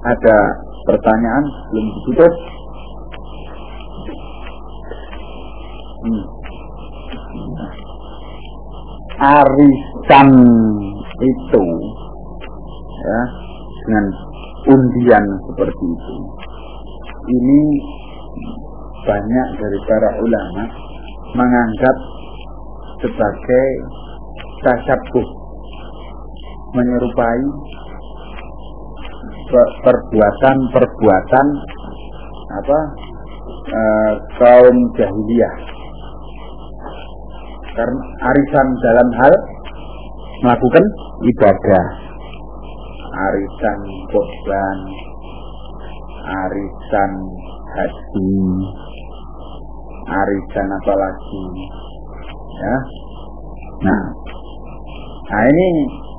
ada pertanyaan belum ditutup? Hmm. Arisan itu ya dengan undian seperti itu. Ini banyak dari para ulama menganggap sebagai tasyabuh menyerupai perbuatan-perbuatan apa e, kaum jahiliyah. Karena arisan dalam hal melakukan ibadah. Arisan korban arisan haji arisan apa lagi ya. Nah nah ini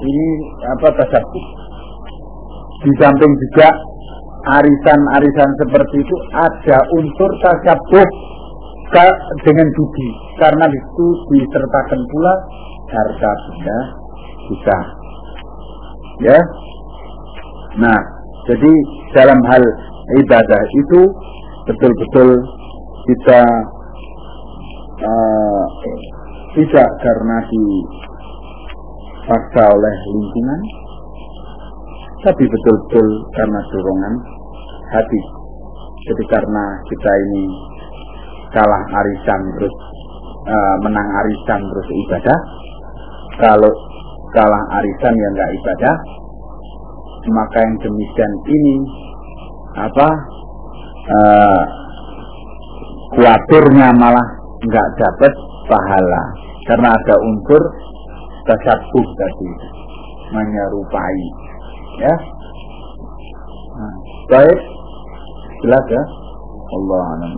ini apa tasabbuh di samping juga arisan-arisan seperti itu ada unsur tasabbuh dengan budi karena itu disertakan pula harta benda kita. Ya. Nah jadi dalam hal ibadah itu betul-betul kita uh, tidak karena dipaksa oleh lingkungan tapi betul-betul karena dorongan hati. Jadi karena kita ini kalah arisan terus uh, menang arisan terus ibadah. Kalau kalah arisan yang enggak ibadah. Maka yang demikian ini apa uh, khawatirnya malah nggak dapat pahala. Karena ada unsur tasabuh tadi menyerupai ya. Nah, baik. Jelas ya? Allah alam